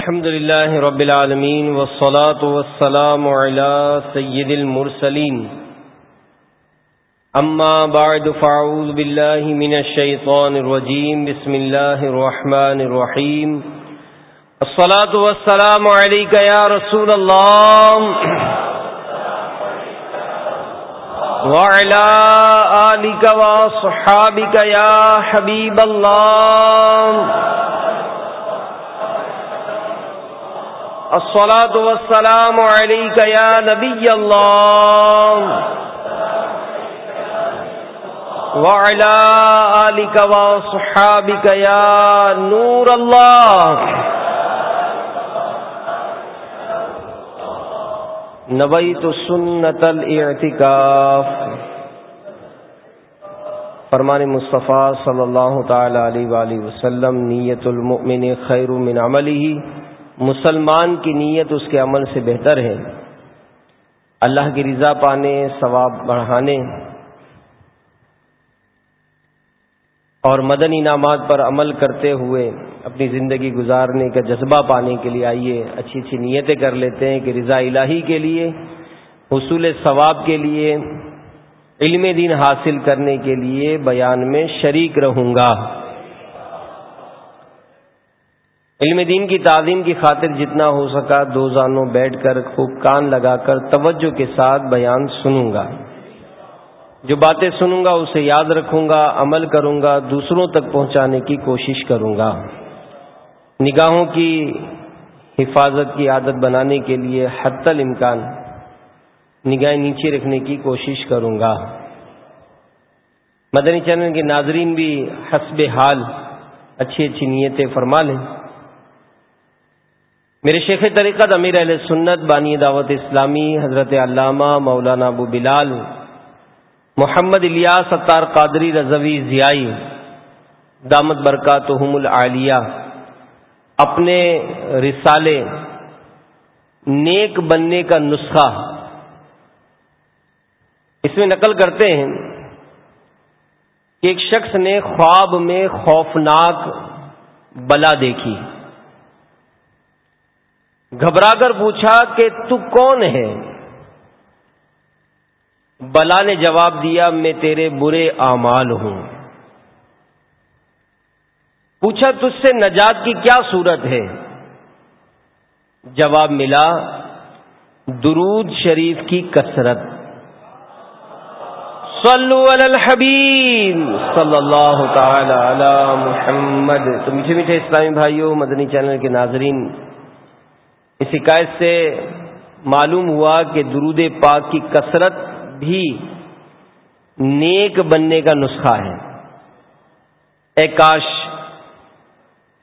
الحمد لله رب العالمين والصلاة والسلام على سيد المرسلين. أما بعد فاعوذ بالله من الشيطان الرجيم. بسم الله الرحمن الرحيم. الصلاة والسلام عليك يا رسول الله. وعلى آلك وصحابك يا حبيب الله. الصلاة والسلام عليك يا نبي الله. وعلى آلك وصحابك يا نور الله. نبيت سنة الاعتكاف. فرمان مصطفیٰ صلی اللہ تعالی علیہ وآلہ وسلم، نیت المؤمن خیر من عمله مسلمان کی نیت اس کے عمل سے بہتر ہے۔ اللہ کی رضا پانے، ثواب بڑھانے۔ اور مدن انعامات پر عمل کرتے ہوئے اپنی زندگی گزارنے کا جذبہ پانے کے لیے آئیے، اچھی اچھی نیتیں کر لیتے ہیں کہ رضا الہی کے لیے، حصول ثواب کے لیے، علم دین حاصل کرنے کے لیے بیان میں شریک رہوں گا۔ علم دین کی تعظیم کی خاطر جتنا ہو سکا دو زانوں بیٹھ کر خوب کان لگا کر توجہ کے ساتھ بیان سنوں گا۔ جو باتیں سنوں گا اسے یاد رکھوں گا، عمل کروں گا، دوسروں تک پہنچانے کی کوشش کروں گا۔ نگاہوں کی حفاظت کی عادت بنانے کے لیے حت الامکان نگاہیں نیچے رکھنے کی کوشش کروں گا۔ مدنی چینل کے ناظرین بھی حسب حال اچھی اچھی نیتیں فرما لیں۔ میرے شیخ طریقت امیر علیہ سنت بانی دعوت اسلامی حضرت علامہ مولانا ابو بلال محمد الیاس ستار قادری رضوی ضیائی دامت برکاتہم العالیہ۔ اپنے رسالے نیک بننے کا نسخہ اس میں نقل کرتے ہیں کہ ایک شخص نے خواب میں خوفناک بلا دیکھی۔ گھبرا کر پوچھا کہ تو کون ہے؟ بلا نے جواب دیا، میں تیرے برے اعمال ہوں۔ پوچھا، تجھ سے نجات کی کیا صورت ہے؟ جواب ملا، درود شریف کی کثرت۔ صلو علی الحبیب، صلی اللہ تعالی علی محمد۔ تو میٹھے میٹھے اسلامی بھائیوں مدنی چینل کے ناظرین اس شکایت سے معلوم ہوا کہ درود پاک کی کثرت بھی نیک بننے کا نسخہ ہے۔ اے کاش،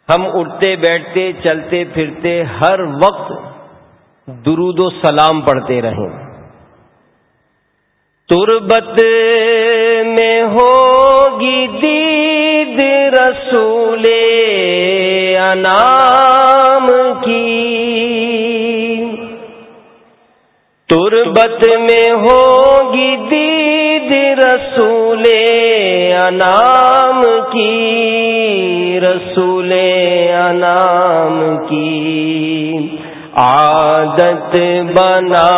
ہم اٹھتے، بیٹھتے، چلتے، پھرتے، ہر وقت درود و سلام پڑھتے رہیں۔ تربت میں ہوگی دید رسول انام تربت میں ہوگی دید رسول انام کی، رسول انام کی۔ عادت بنا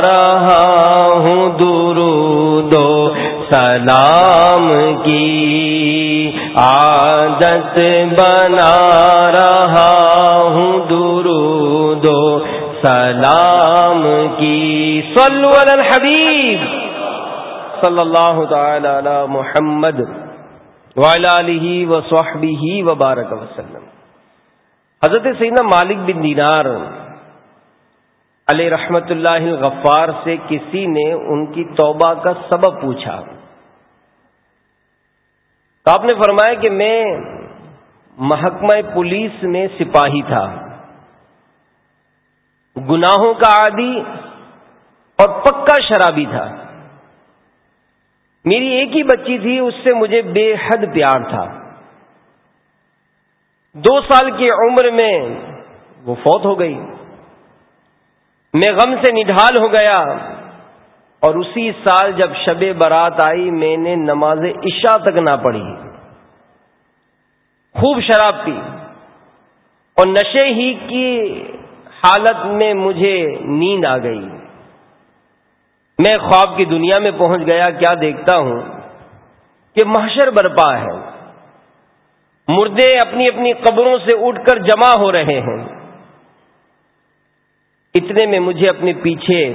رہا ہوں درود و سلام کی۔ عادت بنا رہا ہوں درود و سلام کی۔ صلو علی الحبیب۔ صلی اللہ تعالی علی محمد وبارک وسلم۔ حضرت سیدنا مالک بن دینار علیہ رحمت اللہ غفار سے کسی نے ان کی توبہ کا سبب پوچھا۔ تو آپ نے فرمایا کہ میں محکمہ پولیس میں سپاہی تھا۔ گناہوں کا عادی اور پکا شرابی تھا۔ میری ایک ہی بچی تھی، اس سے مجھے بے حد پیار تھا۔ دو سال کی عمر میں وہ فوت ہو گئی۔ میں غم سے نڈھال ہو گیا۔ اور اسی سال جب شب برات آئی، میں نے نماز عشاء تک نہ پڑھی۔ خوب شراب پی۔ اور نشے ہی کی حالت میں مجھے نیند آ گئی۔ میں خواب کی دنیا میں پہنچ گیا، کیا دیکھتا ہوں؟ کہ محشر برپا ہے۔ مردے اپنی اپنی قبروں سے اٹھ کر جمع ہو رہے ہیں۔ اتنے میں مجھے اپنے پیچھے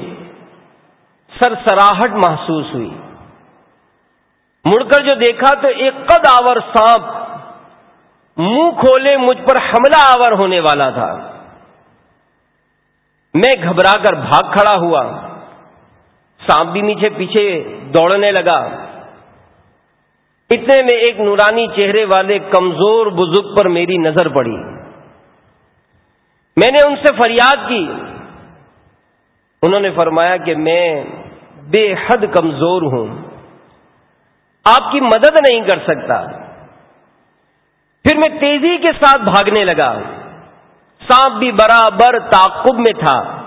سرسراہٹ محسوس ہوئی۔ مڑ کر جو دیکھا تو ایک قد آور سانپ منہ کھولے مجھ پر حملہ آور ہونے والا تھا۔ میں گھبرا کر بھاگ کھڑا ہوا، سانپ بھی نیچے پیچھے دوڑنے لگا۔ اتنے میں ایک نورانی چہرے والے کمزور بزرگ پر میری نظر پڑی۔ میں نے ان سے فریاد کی۔ انہوں نے فرمایا کہ میں بے حد کمزور ہوں۔ آپ کی مدد نہیں کر سکتا۔ پھر میں تیزی کے ساتھ بھاگنے لگا۔ سانپ بھی برابر تعقب میں تھا۔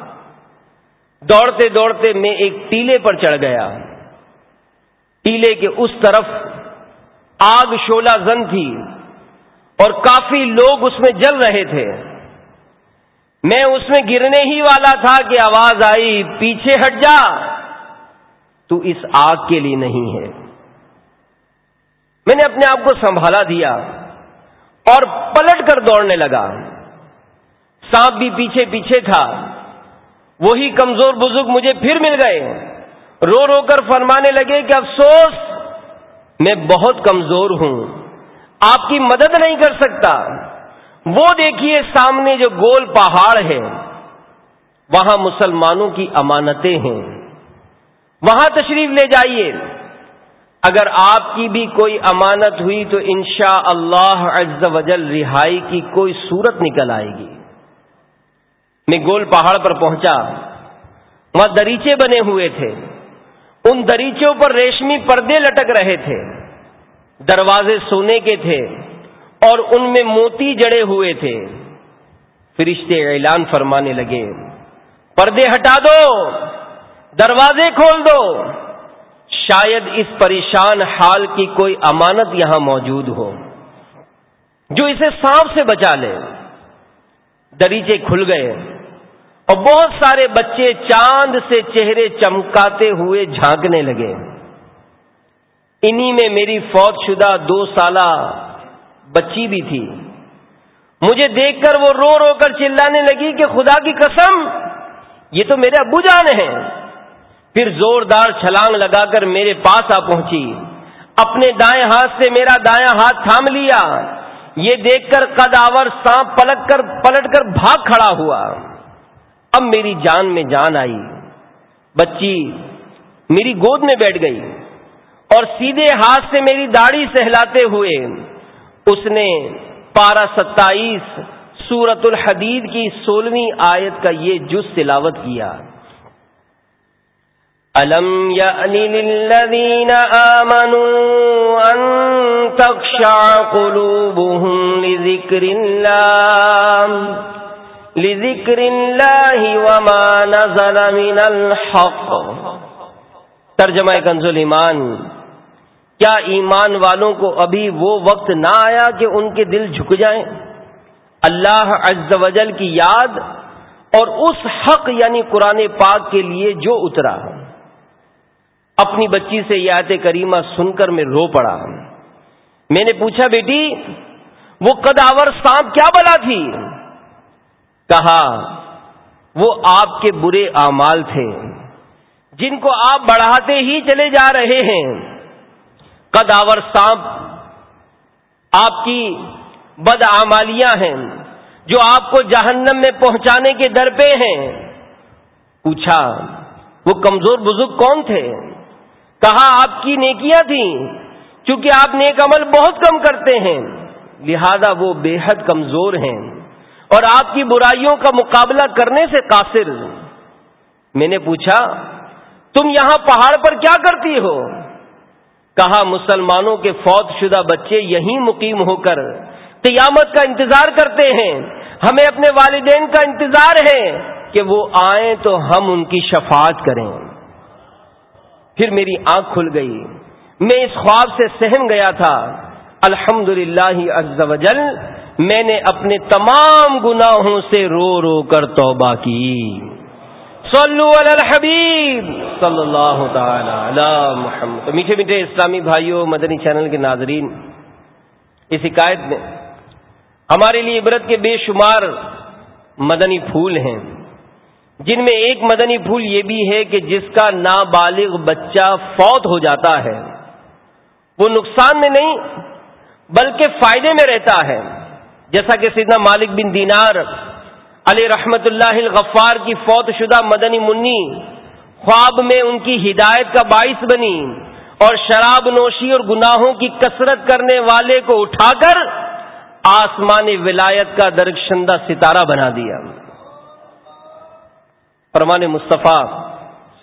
دوڑتے دوڑتے میں ایک ٹیلے پر چڑھ گیا۔ ٹیلے کے اس طرف آگ شولا زن تھی اور کافی لوگ اس میں جل رہے تھے۔ میں اس میں گرنے ہی والا تھا کہ آواز آئی، پیچھے ہٹ جا۔ تو اس آگ کے لیے نہیں ہے۔ میں نے اپنے آپ کو سنبھالا دیا اور پلٹ کر دوڑنے لگا۔ سانپ بھی پیچھے پیچھے تھا۔ وہی کمزور بزرگ مجھے پھر مل گئے۔ رو رو کر فرمانے لگے کہ افسوس، میں بہت کمزور ہوں۔ آپ کی مدد نہیں کر سکتا۔ وہ دیکھیے سامنے جو گول پہاڑ ہے، وہاں مسلمانوں کی امانتیں ہیں۔ وہاں تشریف لے جائیے۔ اگر آپ کی بھی کوئی امانت ہوئی تو انشاء اللہ عز وجل رہائی کی کوئی صورت نکل آئے گی۔ میں گول پہاڑ پر پہنچا۔ وہاں دریچے بنے ہوئے تھے۔ ان دریچوں پر ریشمی پردے لٹک رہے تھے۔ دروازے سونے کے تھے اور ان میں موتی جڑے ہوئے تھے۔ فرشتے اعلان فرمانے لگے، پردے ہٹا دو، دروازے کھول دو۔ شاید اس پریشان حال کی کوئی امانت یہاں موجود ہو۔ جو اسے سانپ سے بچا لے۔ دریچے کھل گئے۔ اور بہت سارے بچے چاند سے چہرے چمکاتے ہوئے جھانکنے لگے۔ انہی میں میری فوت شدہ دو سالہ بچی بھی تھی۔ مجھے دیکھ کر وہ رو رو کر چلانے لگی کہ خدا کی قسم، یہ تو میرے ابو جان ہیں۔ پھر زوردار چھلانگ لگا کر میرے پاس آ پہنچی۔ اپنے دائیں ہاتھ سے میرا دایاں ہاتھ تھام لیا۔ یہ دیکھ کر قداور سانپ پلٹ کر پلٹ کر بھاگ کھڑا ہوا۔ اب میری جان میں جان آئی، بچی، میری گود میں بیٹھ گئی اور سیدھے ہاتھ سے میری داڑھی سہلاتے ہوئے اس نے پارہ ستائیس سورت الحدید کی سولہویں آیت کا یہ جز تلاوت کیا۔ ألم يأن للذين آمنوا أن تخشع قلوبهم لذكر الله لذكر الله وما نزل من الحق۔ ترجمہ کنزل ایمان۔ کیا ایمان والوں کو ابھی وہ وقت نہ آیا کہ ان کے دل جھک جائیں؟ اللہ عز و جل کی یاد اور اس حق یعنی قرآن پاک کے لیے جو اترا۔ اپنی بچی سے یہ آیت کریمہ سن کر میں رو پڑا۔ میں نے پوچھا بیٹی، وہ قداور سانپ کیا بلا تھی؟ کہا، وہ آپ کے برے اعمال تھے، جن کو آپ بڑھاتے ہی چلے جا رہے ہیں۔ قداور سانپ آپ کی بد آمالیاں ہیں، جو آپ کو جہنم میں پہنچانے کے در پہ ہیں۔ پوچھا، وہ کمزور بزرگ کون تھے؟ کہا، آپ کی نیکیاں تھیں، چونکہ آپ نیک عمل بہت کم کرتے ہیں۔ لہذا وہ بے حد کمزور ہیں۔ اور آپ کی برائیوں کا مقابلہ کرنے سے قاصر میں نے پوچھا، تم یہاں پہاڑ پر کیا کرتی ہو؟ کہا، مسلمانوں کے فوت شدہ بچے یہیں مقیم ہو کر قیامت کا انتظار کرتے ہیں۔ ہمیں اپنے والدین کا انتظار ہے کہ وہ آئیں تو ہم ان کی شفاعت کریں۔ پھر میری آنکھ کھل گئی۔ میں اس خواب سے سہم گیا تھا۔ الحمد للہ میں نے اپنے تمام گناہوں سے رو رو کر توبہ کی۔ صلو علی الحبیب صلی اللہ تعالی علی محمد۔ تو میٹھے میٹھے اسلامی بھائیوں، مدنی چینل کے ناظرین، اس حکایت میں ہمارے لیے عبرت کے بے شمار مدنی پھول ہیں۔ جن میں ایک مدنی پھول یہ بھی ہے کہ جس کا نابالغ بچہ فوت ہو جاتا ہے۔ وہ نقصان میں نہیں، بلکہ فائدے میں رہتا ہے۔ جیسا کہ سیدنا مالک بن دینار علی رحمت اللہ الغفار کی فوت شدہ مدنی منی خواب میں ان کی ہدایت کا باعث بنی اور شراب نوشی اور گناہوں کی کثرت کرنے والے کو اٹھا کر آسمان ولایت کا درخشندہ ستارہ بنا دیا۔ فرمان مصطفیٰ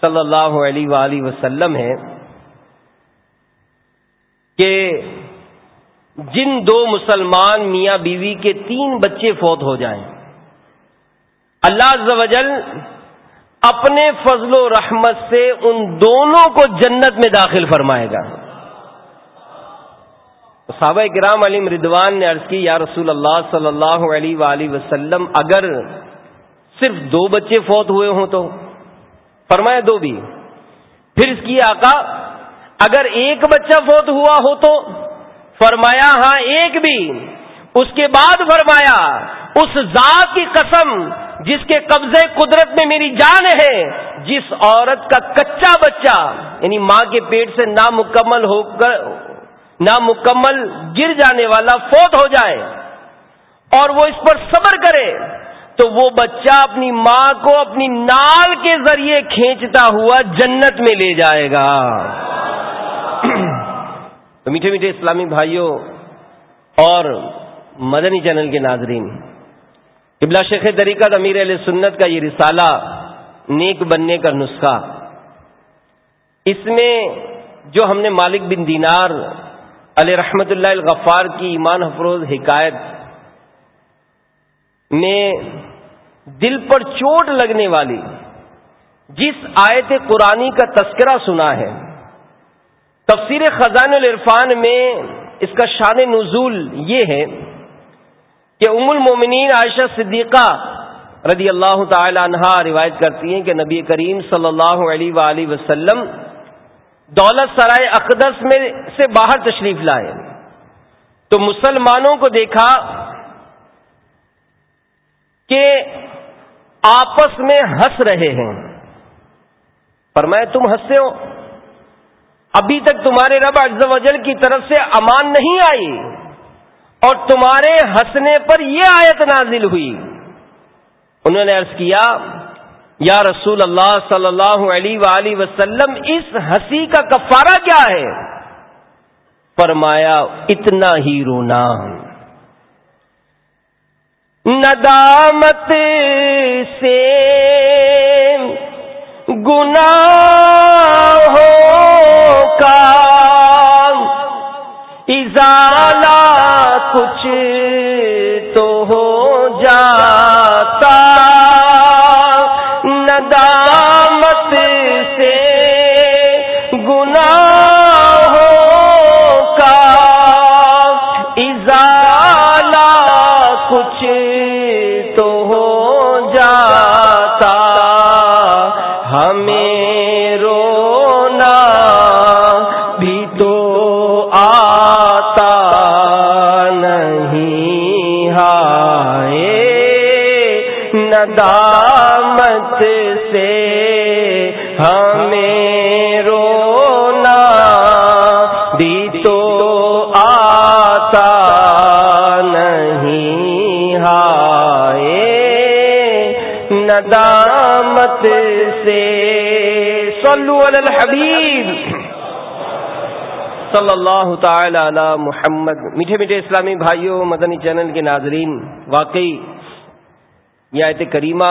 صلی اللہ علیہ وآلہ وسلم ہے کہ جن دو مسلمان میاں بیوی کے تین بچے فوت ہو جائیں۔ اللہ جل اپنے فضل و رحمت سے ان دونوں کو جنت میں داخل فرمائے گا۔ صحابہ کرام علی مردوان نے عرض کی، یا رسول اللہ صلی اللہ علیہ وآلہ وسلم، اگر صرف دو بچے فوت ہوئے ہوں تو۔ فرمایا دو بھی۔ پھر اس کی آقا، اگر ایک بچہ فوت ہوا ہو تو فرمایا ہاں ایک بھی۔ اس کے بعد فرمایا، اس ذات کی قسم جس کے قبضے قدرت میں میری جان ہے، جس عورت کا کچا بچہ یعنی ماں کے پیٹ سے نامکمل ہو کر، نامکمل گر جانے والا فوت ہو جائے اور وہ اس پر صبر کرے، تو وہ بچہ اپنی ماں کو اپنی نال کے ذریعے کھینچتا ہوا جنت میں لے جائے گا۔ تو میٹھے میٹھے اسلامی بھائیوں اور مدنی چینل کے ناظرین، قبلہ شیخ طریقہ امیر علیہ سنت کا یہ رسالہ نیک بننے کا نسخہ۔ اس میں جو ہم نے مالک بن دینار علیہ رحمت اللہ الغفار کی ایمان افروز حکایت میں دل پر چوٹ لگنے والی جس آیت قرآنی کا تذکرہ سنا ہے تفسیر خزان العرفان میں اس کا شان نزول یہ ہے کہ ام المومنین عائشہ صدیقہ رضی اللہ تعالی عنہا روایت کرتی ہیں کہ نبی کریم صلی اللہ علیہ وآلہ وسلم دولت سرائے اقدس میں سے باہر تشریف لائے۔ تو مسلمانوں کو دیکھا کہ آپس میں ہنس رہے ہیں۔ فرمائے تم ہنستے ہو؟ ابھی تک تمہارے رب اجز وجل کی طرف سے امان نہیں آئی اور تمہارے ہنسنے پر یہ آیت نازل ہوئی۔ انہوں نے عرض کیا، یا رسول اللہ صلی اللہ علیہ وآلہ وسلم، اس ہنسی کا کفارہ کیا ہے؟ فرمایا، اتنا ہی رونا۔ ندامت سے گناہ ہو کا ازالہ کچھ ندامت سے ہمیں رونا بھی تو آتا نہیں ہائے۔ ندامت سے صلو علی الحبیب۔ صلی اللہ تعالی علی محمد۔ میٹھے میٹھے اسلامی بھائیوں، مدنی چینل کے ناظرین، واقعی یہ آیت کریمہ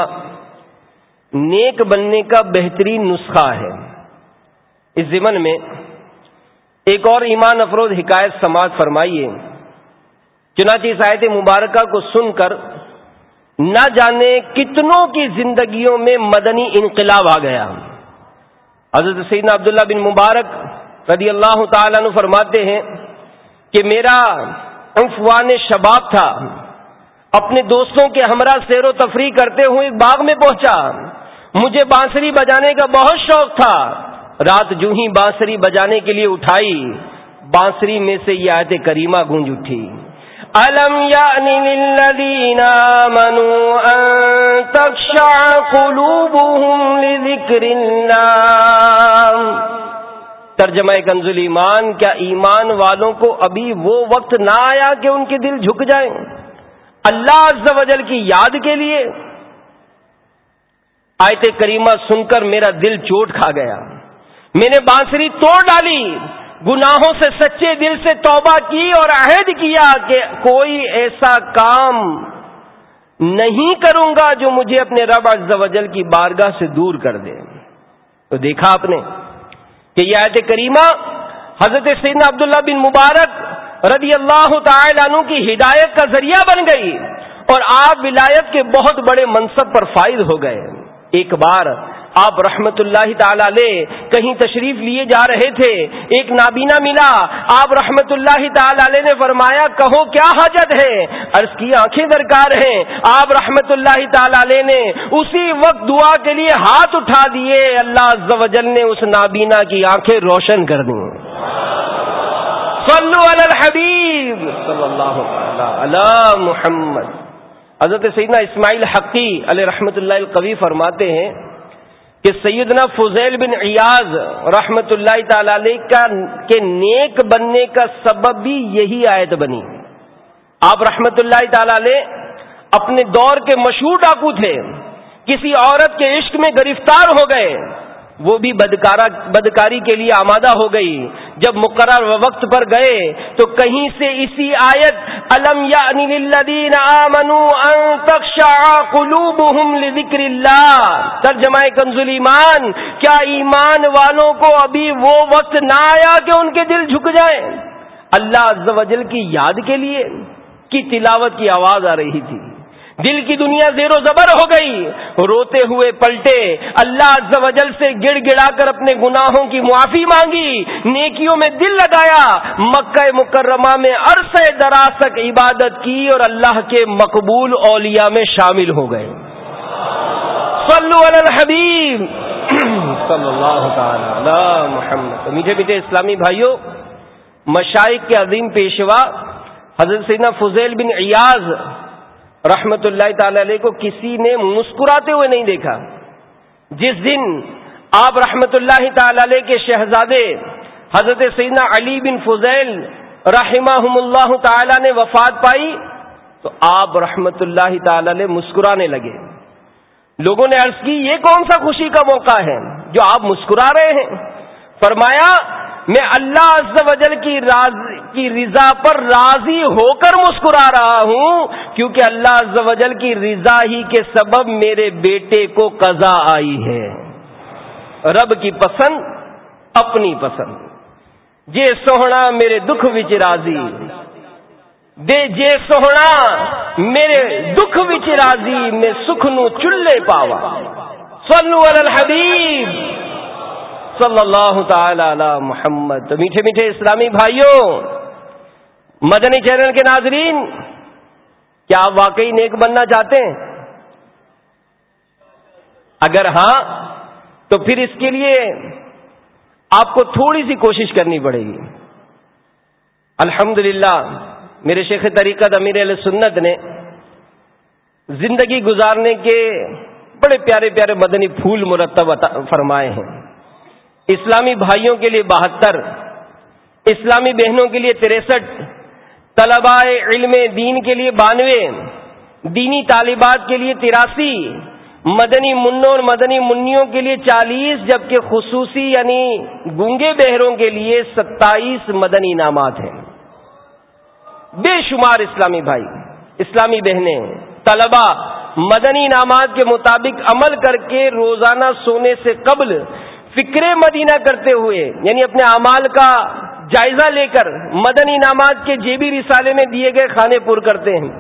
نیک بننے کا بہترین نسخہ ہے۔ اس ضمن میں ایک اور ایمان افروز حکایت سماج فرمائیے۔ چنانچہ اس آیت مبارکہ کو سن کر نہ جانے کتنوں کی زندگیوں میں مدنی انقلاب آ گیا۔ حضرت سیدنا عبداللہ بن مبارک رضی اللہ تعالیٰ عنہ فرماتے ہیں کہ میرا عنفوان شباب تھا۔ اپنے دوستوں کے ہمراہ سیر و تفریح کرتے ہوئے ایک باغ میں پہنچا۔ مجھے بانسری بجانے کا بہت شوق تھا۔ رات جو ہی بانسری بجانے کے لیے اٹھائی، بانسری میں سے یہ آیت کریمہ گونج اٹھی۔ الم ترجمہ کنزل ایمان، کیا ایمان والوں کو ابھی وہ وقت نہ آیا کہ ان کے دل جھک جائیں؟ اللہ عز و جل کی یاد کے لیے آیت کریمہ سن کر میرا دل چوٹ کھا گیا۔ میں نے بانسری توڑ ڈالی۔ گناہوں سے سچے دل سے توبہ کی اور عہد کیا کہ کوئی ایسا کام نہیں کروں گا جو مجھے اپنے رب عز و جل کی بارگاہ سے دور کر دے۔ تو دیکھا آپ نے کہ یہ آیت کریمہ حضرت سیدنا عبداللہ بن مبارک رضی اللہ تعالی عنہ کی ہدایت کا ذریعہ بن گئی اور آپ ولایت کے بہت بڑے منصب پر فائد ہو گئے۔ ایک بار آپ رحمت اللہ تعالی علیہ کہیں تشریف لیے جا رہے تھے، ایک نابینا ملا۔ آپ رحمت اللہ تعالی علیہ نے فرمایا، کہو کیا حاجت ہے؟ عرض کی آنکھیں درکار ہیں۔ آپ رحمت اللہ تعالی علیہ نے اسی وقت دعا کے لیے ہاتھ اٹھا دیے۔ اللہ جل نے اس نابینا کی آنکھیں روشن کر دی صلو علی الحبیب صلی اللہ علی محمد. حضرت سیدنا اسماعیل حقی علیہ رحمت اللہ القوی فرماتے ہیں کہ سیدنا فضیل بن ایاز رحمت اللہ تعالی علیہ کا کے نیک بننے کا سبب بھی یہی آیت بنی. آپ رحمت اللہ تعالی علیہ اپنے دور کے مشہور ڈاکو تھے، کسی عورت کے عشق میں گرفتار ہو گئے وہ بھی بدکاری کے لیے آمادہ ہو گئی۔ جب مقرر وقت پر گئے تو کہیں سے اسی آیت علم یا یعنی ترجمہ کنزل ایمان، کیا ایمان والوں کو ابھی وہ وقت نہ آیا کہ ان کے دل جھک جائیں؟ اللہ عز و جل کی یاد کے لیے کی تلاوت کی آواز آ رہی تھی۔ دل کی دنیا زیر و زبر ہو گئی۔ روتے ہوئے پلٹے۔ اللہ عز و جل سے گڑ گڑا کر اپنے گناہوں کی معافی مانگی۔ نیکیوں میں دل لگایا۔ مکہ مکرمہ میں عرص دراسک عبادت کی اور اللہ کے مقبول اولیاء میں شامل ہو گئے۔ صلو علی الحبیب۔ صلی اللہ تعالی محمد۔ میٹھے میٹھے اسلامی بھائیوں مشائق کے عظیم پیشوا حضرت سیدنا فضیل بن ایاز رحمت اللہ تعالی علیہ کو کسی نے مسکراتے ہوئے نہیں دیکھا۔ جس دن آپ رحمت اللہ تعالی علیہ کے شہزادے حضرت سیدنا علی بن فضیل رحمہ اللہ تعالی نے وفات پائی تو آپ رحمت اللہ تعالی علیہ مسکرانے لگے۔ لوگوں نے عرض کی، یہ کون سا خوشی کا موقع ہے جو آپ مسکرا رہے ہیں؟ فرمایا میں اللہ عز و جل کی کی رضا پر راضی ہو کر مسکرا رہا ہوں، کیونکہ اللہ عز و جل کی رضا ہی کے سبب میرے بیٹے کو قضا آئی ہے۔ رب کی پسند، اپنی پسند۔ جے سوہنا میرے دکھ وچ راضی۔ دے جے سوہنا میرے دکھ وچ راضی، میں سکھ نو چلے پاوا۔ سنو الحبیب۔ صلی اللہ تعالی علی محمد. تو میٹھے میٹھے اسلامی بھائیوں، مدنی چینل کے ناظرین، کیا آپ واقعی نیک بننا چاہتے ہیں؟ اگر ہاں تو پھر اس کے لیے آپ کو تھوڑی سی کوشش کرنی پڑے گی۔ الحمد میرے شیخ طریقت امیر علیہ سنت نے زندگی گزارنے کے بڑے پیارے پیارے مدنی پھول مرتب فرمائے ہیں۔ اسلامی بھائیوں کے لیے بہتر، اسلامی بہنوں کے لیے تریسٹھ، طلباء علم دین کے لیے بانوے، دینی طالبات کے لیے تراسی، مدنی منوں اور مدنی منوں کے لیے چالیس، جبکہ خصوصی یعنی گونگے بہروں کے لیے ستائیس مدنی انعامات ہیں۔ بے شمار اسلامی بھائی، اسلامی بہنیں طلبا مدنی انعامات کے مطابق عمل کر کے روزانہ سونے سے قبل فکر مدینہ کرتے ہوئے یعنی اپنے اعمال کا جائزہ لے کر مدنی انعامات کے جیبی رسالے میں دیے گئے کھانے پور کرتے ہیں۔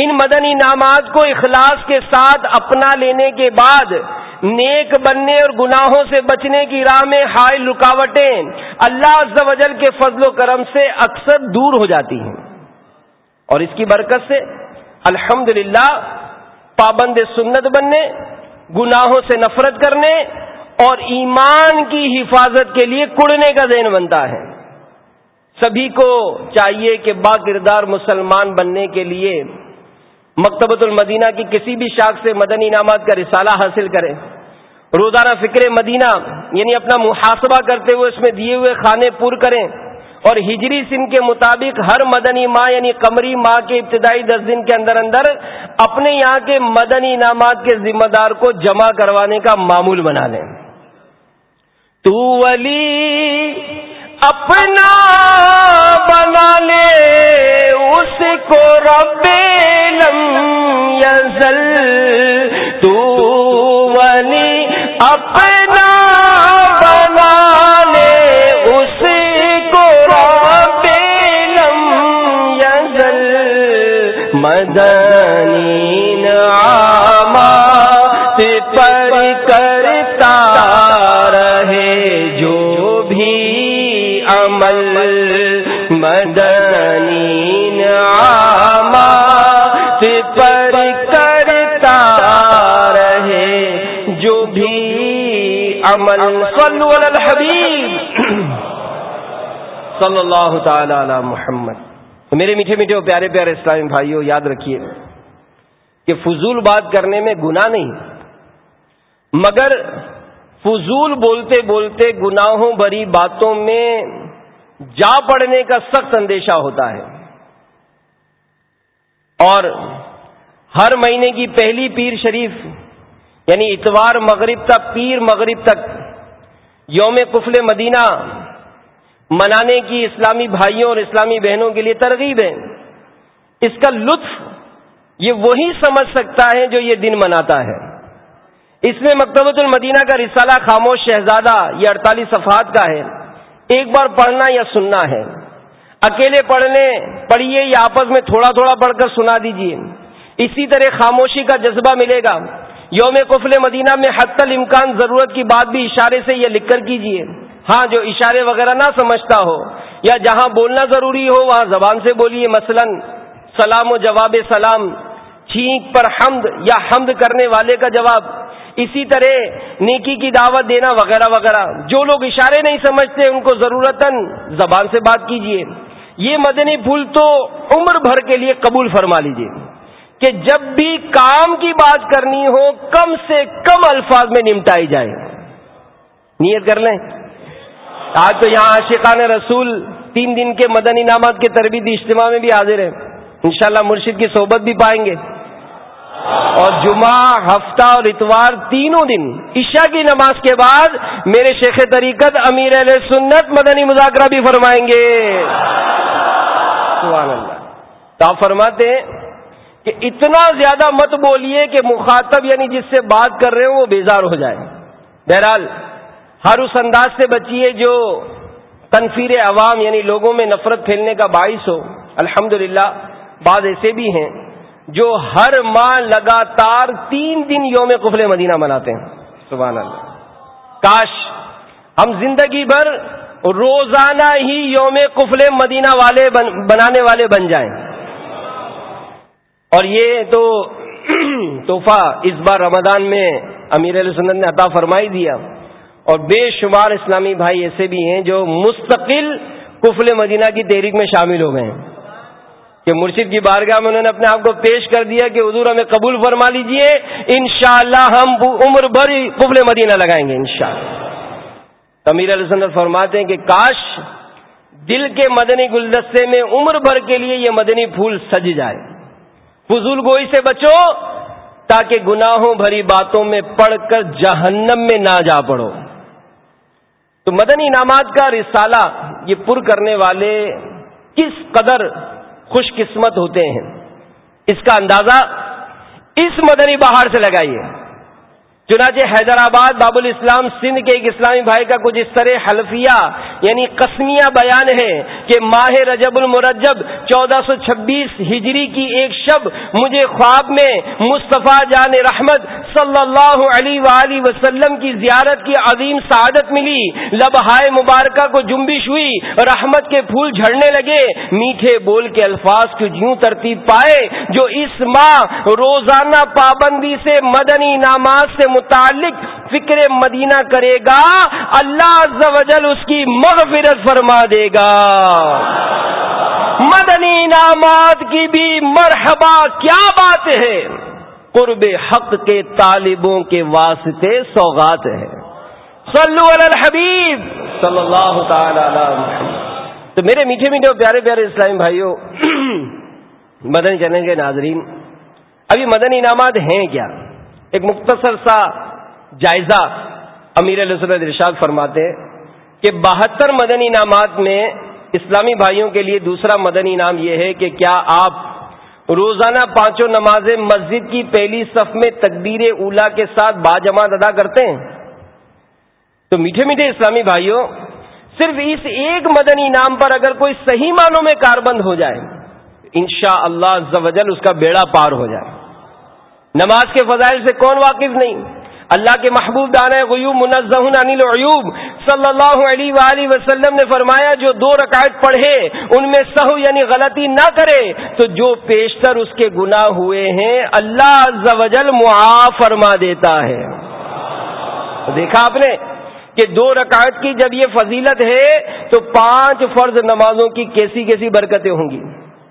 ان مدنی انعامات کو اخلاص کے ساتھ اپنا لینے کے بعد نیک بننے اور گناہوں سے بچنے کی راہ میں حائل رکاوٹیں اللہ عز و جل کے فضل و کرم سے اکثر دور ہو جاتی ہیں۔ اور اس کی برکت سے الحمد پابند سنت بننے، گناہوں سے نفرت کرنے اور ایمان کی حفاظت کے لیے کڑنے کا ذہن بنتا ہے۔ سبھی کو چاہیے کہ با کردار مسلمان بننے کے لیے مکتبۃ المدینہ کی کسی بھی شاخ سے مدنی انعامات کا رسالہ حاصل کریں۔ روزانہ فکر مدینہ یعنی اپنا محاسبہ کرتے ہوئے اس میں دیے ہوئے کھانے پور کریں۔ اور ہجری سن کے مطابق ہر مدنی ماہ یعنی قمری ماہ کے ابتدائی دس دن کے اندر اندر اپنے یہاں کے مدنی انعامات کے ذمہ دار کو جمع کروانے کا معمول بنا لیں۔ تو ولی اپنا بنا لے، اس کو رب لم یزل۔ تو ولی اپنا بنا لے، اس کو رب لم یزل۔ مدنی نعمات پر عمل صلو علی الحبیب صلی اللہ تعالی علی محمد. میرے میٹھے میٹھے پیارے پیارے اسلامی بھائیوں یاد رکھیے کہ فضول بات کرنے میں گناہ نہیں، مگر فضول بولتے بولتے گناہوں بری باتوں میں جا پڑنے کا سخت اندیشہ ہوتا ہے۔ اور ہر مہینے کی پہلی پیر شریف یعنی اتوار مغرب تک، پیر مغرب تک یوم قفل مدینہ، منانے کی اسلامی بھائیوں اور اسلامی بہنوں کے لیے ترغیب ہے۔ اس کا لطف یہ وہی سمجھ سکتا ہے جو یہ دن مناتا ہے۔ اس میں مکتبۃ المدینہ کا رسالہ خاموش شہزادہ یہ اڑتالیس صفحات کا ہے۔ ایک بار پڑھنا یا سننا ہے۔ اکیلے پڑھنے، پڑھیے یا آپس میں تھوڑا تھوڑا پڑھ کر سنا دیجیے اسی طرح خاموشی کا جذبہ ملے گا۔ یوم قفل مدینہ میں حت الامکان ضرورت کی بات بھی اشارے سے یہ لکھ کر کیجیے ہاں جو اشارے وغیرہ نہ سمجھتا ہو یا جہاں بولنا ضروری ہو، وہاں زبان سے بولیے۔ مثلا، سلام و جواب سلام، چھینک پر حمد یا حمد کرنے والے کا جواب۔ اسی طرح نیکی کی دعوت دینا وغیرہ وغیرہ۔ جو لوگ اشارے نہیں سمجھتے، ان کو ضرورت زبان سے بات کیجیے یہ مدنی پھول تو عمر بھر کے لیے قبول فرما لیجیے کہ جب بھی کام کی بات کرنی ہو، کم سے کم الفاظ میں نمٹائی جائے۔ نیت کر لیں۔ آج تو یہاں عاشقان رسول تین دن کے مدنی انعامات کے تربیتی اجتماع میں بھی حاضر ہیں۔ انشاءاللہ مرشد کی صحبت بھی پائیں گے۔ اور جمعہ، ہفتہ اور اتوار تینوں دن، عشاء کی نماز کے بعد میرے شیخ طریقت امیر علیہ سنت مدنی مذاکرہ بھی فرمائیں گے۔ سبحان اللہ۔ تو آپ فرماتے ہیں کہ اتنا زیادہ مت بولیے کہ مخاطب یعنی جس سے بات کر رہے ہو وہ بیزار ہو جائے۔ بہرحال، ہر اس انداز سے بچیے جو تنفیر عوام یعنی لوگوں میں نفرت پھیلنے کا باعث ہو۔ الحمدللہ، بعض ایسے بھی ہیں جو ہر ماہ لگاتار تین دن یوم قفل مدینہ مناتے ہیں۔ سبحان اللہ۔ کاش ہم زندگی بھر روزانہ ہی یوم قفل مدینہ والے بن بنانے والے بن جائیں۔ اور یہ تو تحفہ اس بار رمضان میں امیر علیہ سنت نے عطا فرمائی دیا۔ اور بے شمار اسلامی بھائی ایسے بھی ہیں جو مستقل کفل مدینہ کی تحریک میں شامل ہو گئے ہیں۔ کہ مرشد کی بارگاہ میں انہوں نے اپنے آپ کو پیش کر دیا کہ حضور ہمیں قبول فرما لیجیے، انشاءاللہ ہم عمر بھر قبل مدینہ لگائیں گے، انشاءاللہ۔ تمیر علیہ فرماتے ہیں کہ کاش دل کے مدنی گلدستے میں عمر بھر کے لیے یہ مدنی پھول سج جائے۔ فضول گوئی سے بچو تاکہ گناہوں بھری باتوں میں پڑھ کر جہنم میں نہ جا پڑو۔ تو مدنی انعامات کا رسالہ یہ پر کرنے والے کس قدر خوش قسمت ہوتے ہیں؟ اس کا اندازہ اس مدنی بہار سے لگائیے۔ چنانچہ حیدرآباد باب الاسلام سندھ کے ایک اسلامی بھائی کا کچھ اس طرح حلفیہ یعنی قسمیہ بیان ہے کہ ماہ رجب المرجب چودہ سو چھبیس ہجری کی ایک شب مجھے خواب میں مصطفیٰ جان رحمت صلی اللہ علیہ وآلہ وسلم کی زیارت کی عظیم سعادت ملی۔ لبہائے مبارکہ کو جنبش ہوئی، رحمت کے پھول جھڑنے لگے۔ میٹھے بول کے الفاظ کی یوں ترتیب پائے، جو اس ماہ روزانہ پابندی سے، مدنی نامات سے متعلق فکر مدینہ کرے گا اللہ عز و جل اس کی مغفرت فرما دے گا۔ مدنی انعامات کی بھی مرحبا کیا بات ہے؟ قرب حق کے طالبوں کے واسطے سوغات ہے۔ صلو علی الحبیب۔ صلی اللہ تعالی علی تو میرے میٹھے میٹھے پیارے پیارے اسلامی بھائیوں مدنی چینل کے ناظرین ابھی مدنی انعامات ہیں کیا؟ ایک مختصر سا جائزہ امیر علیہ ارشاد فرماتے ہیں کہ بہتر مدنی انعامات میں اسلامی بھائیوں کے لیے دوسرا مدنی انعام یہ ہے کہ کیا آپ روزانہ پانچوں نمازیں مسجد کی پہلی صف میں تقبیر اولا کے ساتھ باجماعت ادا کرتے ہیں؟ تو میٹھے میٹھے اسلامی بھائیوں، صرف اس ایک مدنی انعام پر اگر کوئی صحیح معنوں میں کاربند ہو جائے انشاء اللہ اس کا بیڑا پار ہو جائے۔ نماز کے فضائل سے کون واقف نہیں؟ اللہ کے محبوب دانا غیوب منزہ انیل عیوب صلی اللہ علیہ وآلہ وسلم نے فرمایا، جو دو رکعت پڑھے، ان میں سہو یعنی غلطی نہ کرے، تو جو پیشتر اس کے گناہ ہوئے ہیں، اللہ عز و جل معاف فرما دیتا ہے۔ دیکھا آپ نے کہ دو رکعت کی جب یہ فضیلت ہے، تو پانچ فرض نمازوں کی کیسی کیسی برکتیں ہوں گی؟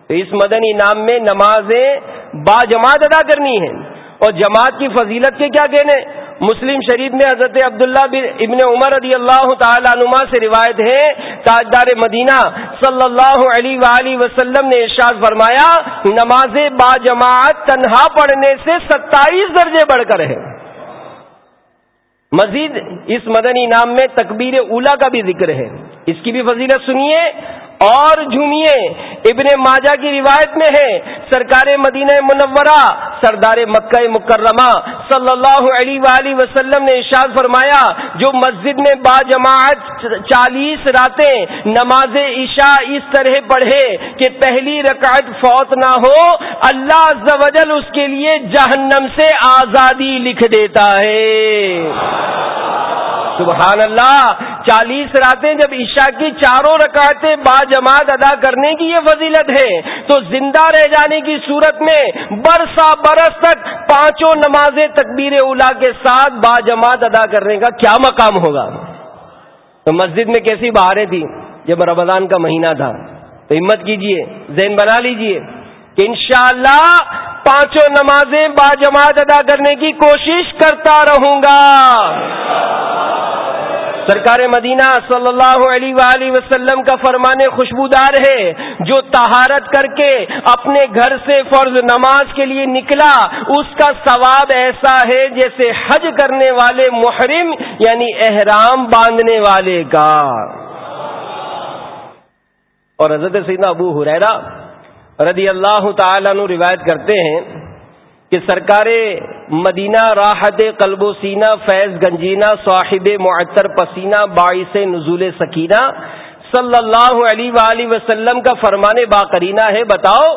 تو اس مدنی نام میں نمازیں با جماعت ادا کرنی ہے اور جماعت کی فضیلت کے کیا کہنے مسلم شریف میں حضرت عبداللہ بن ابن عمر رضی اللہ تعالی عنما سے روایت ہے، تاجدار مدینہ صلی اللہ علیہ وآلہ وسلم نے ارشاد فرمایا نماز با جماعت تنہا پڑھنے سے ستائیس درجے بڑھ کر ہے مزید اس مدنی نام میں تکبیر اولا کا بھی ذکر ہے۔ اس کی بھی فضیلت سنیے اور جھومیے۔ ابن ماجہ کی روایت میں ہے، سرکار مدینہ منورہ، سردار مکہ مکرمہ صلی اللہ علیہ وآلہ وسلم نے ارشاد فرمایا، جو مسجد میں با جماعت چالیس راتیں نماز عشاء اس طرح پڑھے کہ پہلی رکعت فوت نہ ہو، اللہ عز و جل اس کے لیے جہنم سے آزادی لکھ دیتا ہے۔ سبحان اللہ، چالیس راتیں جب عشاء کی چاروں رکعتیں با جماعت ادا کرنے کی یہ فضیلت ہے۔ تو زندہ رہ جانے کی صورت میں برسا برس تک پانچوں نمازیں تکبیر اولا کے ساتھ با جماعت ادا کرنے کا کیا مقام ہوگا؟ تو مسجد میں کیسی بہاریں تھیں جب رمضان کا مہینہ تھا؟ تو ہمت کیجیے، ذہن بنا لیجیے کہ انشاءاللہ پانچوں نمازیں با جماعت ادا کرنے کی کوشش کرتا رہوں گا۔ سرکار مدینہ صلی اللہ علیہ وآلہ وسلم کا فرمان خوشبودار ہے، جو تہارت کر کے اپنے گھر سے فرض نماز کے لیے نکلا، اس کا ثواب ایسا ہے جیسے حج کرنے والے محرم یعنی احرام باندھنے والے کا۔ اور حضرت سیدنا ابو حریرا رضی اللہ تعالیٰ عنہ روایت کرتے ہیں کہ سرکار مدینہ راحت قلب و سینہ، فیض گنجینا صاحب معطر پسینہ، باعث نزول سکینہ صلی اللہ علیہ وآلہ وسلم کا فرمان باقرینہ ہے۔ بتاؤ،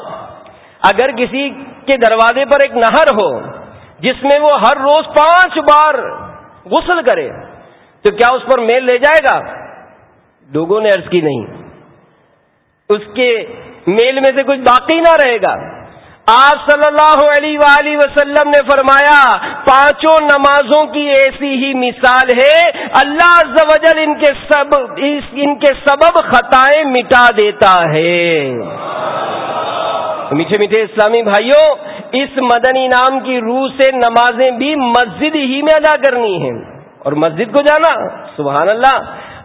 اگر کسی کے دروازے پر ایک نہر ہو، جس میں وہ ہر روز پانچ بار غسل کرے، تو کیا اس پر میل لے جائے گا؟ لوگوں نے عرض کی نہیں۔ اس کے میل میں سے کچھ باقی نہ رہے گا۔ آپ صلی اللہ علیہ وآلہ وسلم نے فرمایا، پانچوں نمازوں کی ایسی ہی مثال ہے، اللہ عز و جل ان کے سب، ان کے سبب خطائیں مٹا دیتا ہے۔ میٹھے میٹھے اسلامی بھائیوں، اس مدنی نام کی روح سے نمازیں بھی مسجد ہی میں ادا کرنی ہیں۔ اور مسجد کو جانا، سبحان اللہ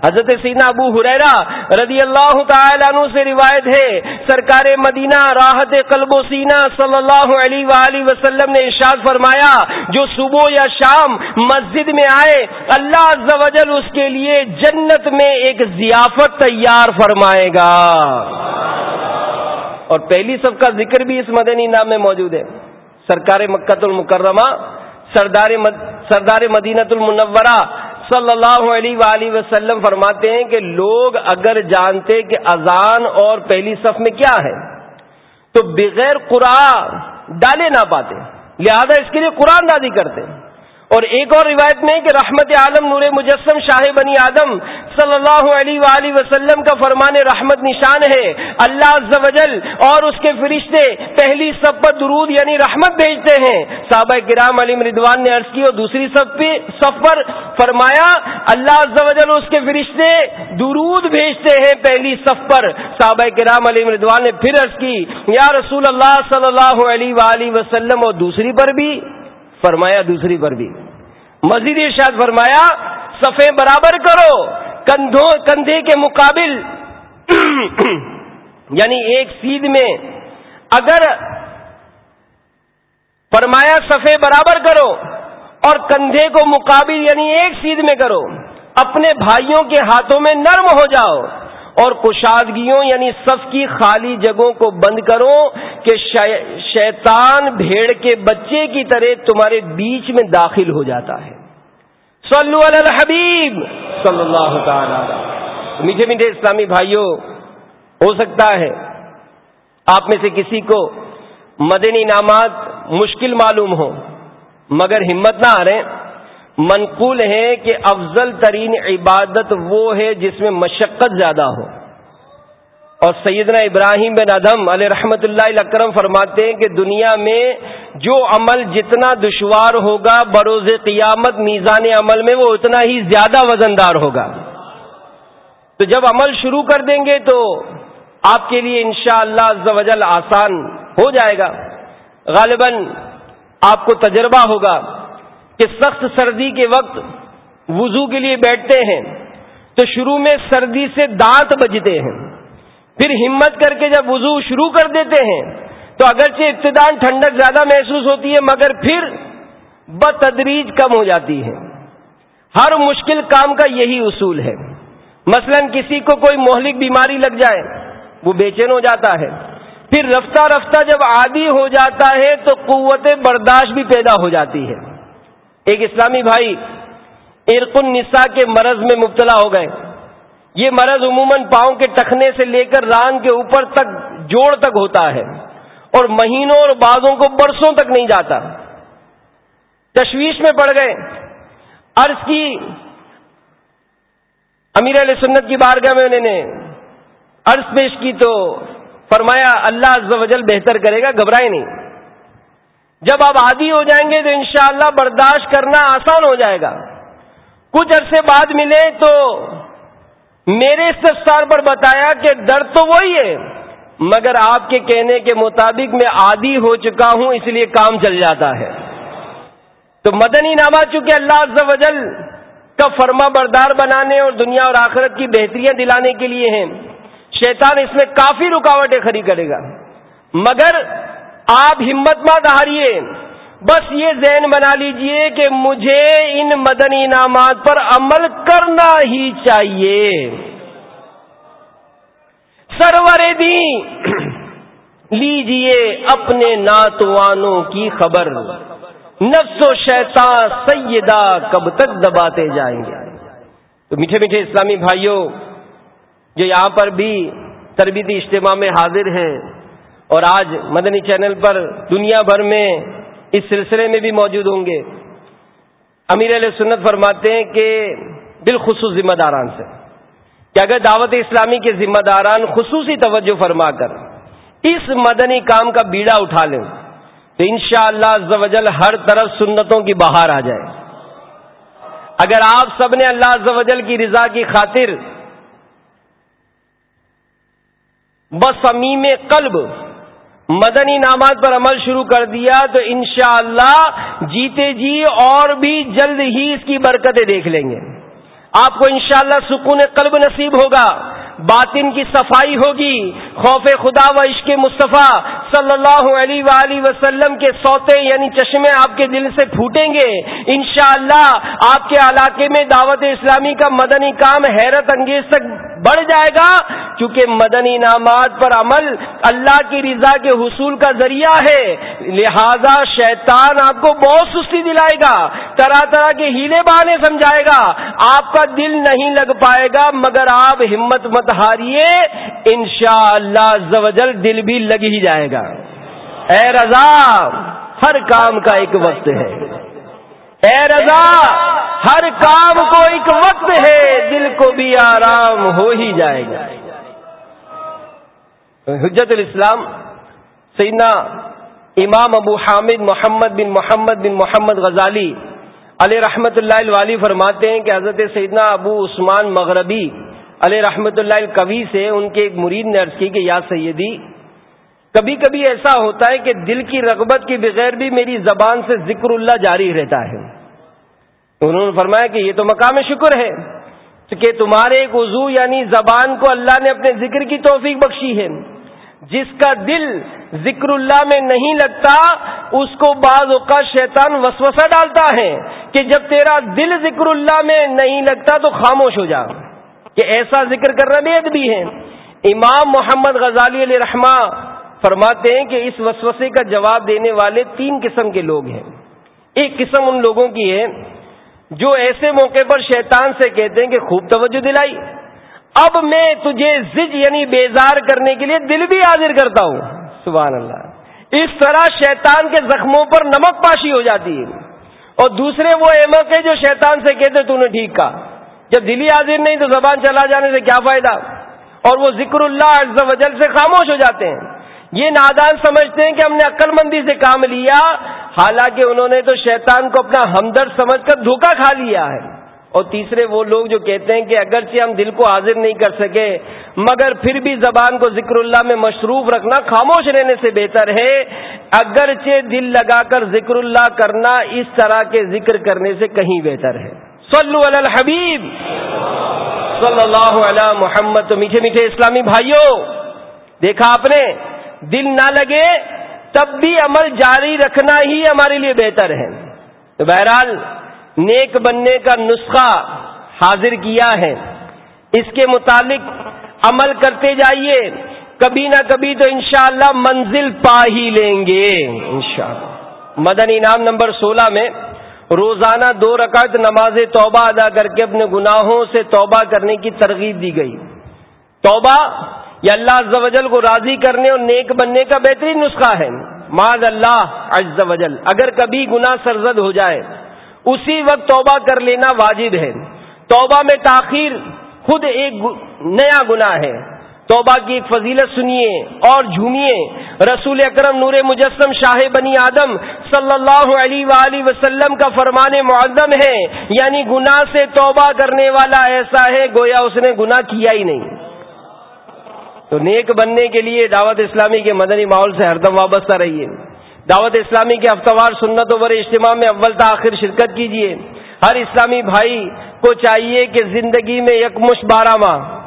حضرت سینا ابو حریرا رضی اللہ تعالیٰ عنہ سے روایت ہے، سرکار مدینہ راحت قلب و سینہ صلی اللہ علیہ وآلہ وسلم نے ارشاد فرمایا، جو صبح یا شام مسجد میں آئے، اللہ عز و جل اس کے لیے جنت میں ایک ضیافت تیار فرمائے گا۔ اور پہلی سب کا ذکر بھی اس مدنی نام میں موجود ہے۔ سرکار مکت المکرمہ، سردار سردار مدینت المنورہ صلی اللہ علیہ وآلہ وسلم فرماتے ہیں کہ لوگ اگر جانتے کہ اذان اور پہلی صف میں کیا ہے، تو بغیر قرآن ڈالے نہ پاتے۔ لہذا اس کے لیے قرآن دادی کرتے۔ اور ایک اور روایت میں کہ رحمت عالم نور مجسم شاہ بنی آدم صلی اللہ علیہ وآلہ وسلم کا فرمان رحمت نشان ہے۔ اللہ عز و جل اور اس کے فرشتے پہلی سب پر درود یعنی رحمت بھیجتے ہیں۔ صحابہ کرام علی مردوان نے عرض کی اور دوسری سب پر فرمایا، اللہ عز و جل اس کے فرشتے درود بھیجتے ہیں پہلی سب پر۔ صحابہ کرام علی مردوان نے پھر عرض کی، یا رسول اللہ صلی اللہ علیہ وآلہ وسلم، اور دوسری پر بھی فرمایا، دوسری پر بھی۔ مزید ارشاد فرمایا صفے برابر کرو، کندھوں کندھے کے مقابل یعنی ایک سیدھ میں، اگر فرمایا صفے برابر کرو اور کندھے کو مقابل یعنی ایک سیدھ میں کرو، اپنے بھائیوں کے ہاتھوں میں نرم ہو جاؤ اور کشادگیوں یعنی صف کی خالی جگہوں کو بند کرو کہ شیطان بھیڑ کے بچے کی طرح تمہارے بیچ میں داخل ہو جاتا ہے۔ صلو علی الحبیب. صلی اللہ تعالی میٹھے میٹھے اسلامی بھائیوں ہو سکتا ہے آپ میں سے کسی کو مدنی نامات مشکل معلوم ہو مگر ہمت نہ آ رہے منقول ہے کہ افضل ترین عبادت وہ ہے جس میں مشقت زیادہ ہو۔ اور سیدنا ابراہیم بن ادم علیہ رحمت اللہ اکرم فرماتے ہیں کہ دنیا میں جو عمل جتنا دشوار ہوگا بروز قیامت میزان عمل میں وہ اتنا ہی زیادہ وزندار ہوگا۔ تو جب عمل شروع کر دیں گے تو آپ کے لیے انشاءاللہ شاء اللہ آسان ہو جائے گا۔ غالباً آپ کو تجربہ ہوگا کہ سخت سردی کے وقت وضو کے لیے بیٹھتے ہیں تو شروع میں سردی سے دانت بجتے ہیں۔ پھر ہمت کر کے جب وضو شروع کر دیتے ہیں، تو اگرچہ ابتدان ٹھنڈک زیادہ محسوس ہوتی ہے، مگر پھر بتدریج کم ہو جاتی ہے۔ ہر مشکل کام کا یہی اصول ہے۔ مثلا کسی کو کوئی مہلک بیماری لگ جائے، وہ بے چین ہو جاتا ہے۔ پھر رفتہ رفتہ جب عادی ہو جاتا ہے، تو قوت برداشت بھی پیدا ہو جاتی ہے۔ ایک اسلامی بھائی ارق النساء کے مرض میں مبتلا ہو گئے۔ یہ مرض عموماً پاؤں کے ٹکنے سے لے کر ران کے اوپر تک جوڑ تک ہوتا ہے اور مہینوں اور بازوں کو برسوں تک نہیں جاتا۔ تشویش میں پڑ گئے۔ عرض کی امیر علیہ سنت کی بارگاہ میں انہوں نے عرض پیش کی تو فرمایا، اللہ عز و جل بہتر کرے گا، گھبرائے نہیں۔ جب آپ عادی ہو جائیں گے تو انشاءاللہ برداشت کرنا آسان ہو جائے گا۔ کچھ عرصے بعد ملے تو میرے استفسار پر بتایا کہ درد تو وہی ہے، مگر آپ کے کہنے کے مطابق میں عادی ہو چکا ہوں، اس لیے کام چل جاتا ہے۔ تو مدنی نامہ، چونکہ اللہ عز و جل کا فرما بردار بنانے اور دنیا اور آخرت کی بہتریاں دلانے کے لیے ہیں، شیطان اس میں کافی رکاوٹیں کھڑی کرے گا۔ مگر آپ ہمت مت ہاریے بس یہ ذہن بنا لیجیے کہ مجھے ان مدنی انعامات پر عمل کرنا ہی چاہیے۔ سرور دی لیجیے اپنے ناتوانوں کی خبر۔ نفس و شیطان سیدہ کب تک دباتے جائیں گے؟ تو میٹھے میٹھے اسلامی بھائیوں، جو یہاں پر بھی تربیتی اجتماع میں حاضر ہیں اور آج مدنی چینل پر دنیا بھر میں اس سلسلے میں بھی موجود ہوں گے۔ امیر علیہ سنت فرماتے ہیں کہ بالخصوص ذمہ داران سے کہ اگر دعوت اسلامی کے ذمہ داران خصوصی توجہ فرما کر اس مدنی کام کا بیڑا اٹھا لیں، تو انشاءاللہ شاء اللہ ہر طرف سنتوں کی بہار آ جائے۔ اگر آپ سب نے اللہ کی رضا کی خاطر بسمیم قلب مدنی نامات پر عمل شروع کر دیا تو انشاءاللہ اللہ جیتے جی اور بھی جلد ہی اس کی برکتیں دیکھ لیں گے۔ آپ کو انشاءاللہ سکون قلب نصیب ہوگا، باطن کی صفائی ہوگی خوف خدا و عشق مصطفیٰ صلی اللہ علیہ وآلہ وسلم کے سوتے یعنی چشمے آپ کے دل سے پھوٹیں گے۔ انشاءاللہ اللہ آپ کے علاقے میں دعوت اسلامی کا مدنی کام حیرت انگیز تک بڑھ جائے گا کیونکہ مدنی انعامات پر عمل اللہ کی رضا کے حصول کا ذریعہ ہے۔ لہذا شیطان آپ کو بہت سستی دلائے گا، طرح طرح کے ہیلے بہانے سمجھائے گا۔ آپ کا دل نہیں لگ پائے گا، مگر آپ ہمت مت ہاریے۔ ان شاء اللہ دل بھی لگ ہی جائے گا۔ اے رضا، ہر کام کا ایک وقت ہے۔ اے رضا، ہر کام کو ایک وقت ہے، دل کو بھی آرام ہو ہی جائے گا۔ حجت الاسلام، سیدنا امام ابو حامد محمد بن محمد بن محمد غزالی علیہ رحمت اللہ الوالی فرماتے ہیں کہ حضرت سیدنا ابو عثمان مغربی علیہ رحمت اللہ الکوی سے ان کے ایک مرید نے عرض کی کہ یا سیدی، کبھی کبھی ایسا ہوتا ہے کہ دل کی رغبت کے بغیر بھی میری زبان سے ذکر اللہ جاری رہتا ہے۔ انہوں نے فرمایا کہ یہ تو مقام شکر ہے کہ تمہارے ایک وضو یعنی زبان کو اللہ نے اپنے ذکر کی توفیق بخشی ہے۔ جس کا دل ذکر اللہ میں نہیں لگتا، اس کو بعض اوقات شیطان وسوسہ ڈالتا ہے کہ جب تیرا دل ذکر اللہ میں نہیں لگتا تو خاموش ہو جا۔ کہ ایسا ذکر کرنا بے ادبی ہے امام محمد غزالی علیہ رحمٰ فرماتے ہیں کہ اس وسوسے کا جواب دینے والے تین قسم کے لوگ ہیں۔ ایک قسم ان لوگوں کی ہے جو ایسے موقع پر شیطان سے کہتے ہیں کہ خوب توجہ دلائی۔ اب میں تجھے زج یعنی بیزار کرنے کے لیے دل بھی حاضر کرتا ہوں۔ سبحان اللہ۔ اس طرح شیطان کے زخموں پر نمک پاشی ہو جاتی ہے۔ اور دوسرے وہ احمد ہے جو شیطان سے کہتے تو نے ٹھیک کہا۔ جب دلی حاضر نہیں تو زبان چلا جانے سے کیا فائدہ؟ اور وہ ذکر اللہ عز و جل سے خاموش ہو جاتے ہیں۔ یہ نادان سمجھتے ہیں کہ ہم نے عقل مندی سے کام لیا، حالانکہ انہوں نے تو شیطان کو اپنا ہمدرد سمجھ کر دھوکہ کھا لیا ہے۔ اور تیسرے وہ لوگ جو کہتے ہیں کہ اگرچہ ہم دل کو حاضر نہیں کر سکے، مگر پھر بھی زبان کو ذکر اللہ میں مصروف رکھنا خاموش رہنے سے بہتر ہے۔ اگرچہ دل لگا کر ذکر اللہ کرنا اس طرح کے ذکر کرنے سے کہیں بہتر ہے۔ صلو علی الحبیب. صلی اللہ علی محمد. تو میٹھے میٹھے اسلامی بھائیوں، دیکھا آپ نے؟ دل نہ لگے، تب بھی عمل جاری رکھنا ہی ہمارے لیے بہتر ہے۔ تو بہرحال، نیک بننے کا نسخہ حاضر کیا ہے۔ اس کے متعلق عمل کرتے جائیے۔ کبھی نہ کبھی تو انشاءاللہ منزل پا ہی لیں گے۔ انشاءاللہ۔ مدن انعام نمبر سولہ میں روزانہ دو رکعت نماز توبہ ادا کر کے اپنے گناہوں سے توبہ کرنے کی ترغیب دی گئی۔ توبہ یہ اللہ عز و جل کو راضی کرنے اور نیک بننے کا بہترین نسخہ ہے۔ معذ اللہ عز و جل، اگر کبھی گناہ سرزد ہو جائے، اسی وقت توبہ کر لینا واجب ہے۔ توبہ میں تاخیر خود ایک نیا گناہ ہے۔ توبہ کی ایک فضیلت سنیے اور جھومیے۔ رسول اکرم نور مجسم شاہ بنی آدم صلی اللہ علیہ وآلہ وسلم کا فرمان معظم ہے۔ یعنی گناہ سے توبہ کرنے والا ایسا ہے گویا اس نے گناہ کیا ہی نہیں۔ تو نیک بننے کے لیے دعوت اسلامی کے مدنی ماحول سے ہردم وابستہ رہیے۔ دعوت اسلامی کے ہفتوار سنت و بر اجتماع میں اول تاخیر شرکت کیجیے۔ ہر اسلامی بھائی کو چاہیے کہ زندگی میں یکمش بارہ ماہ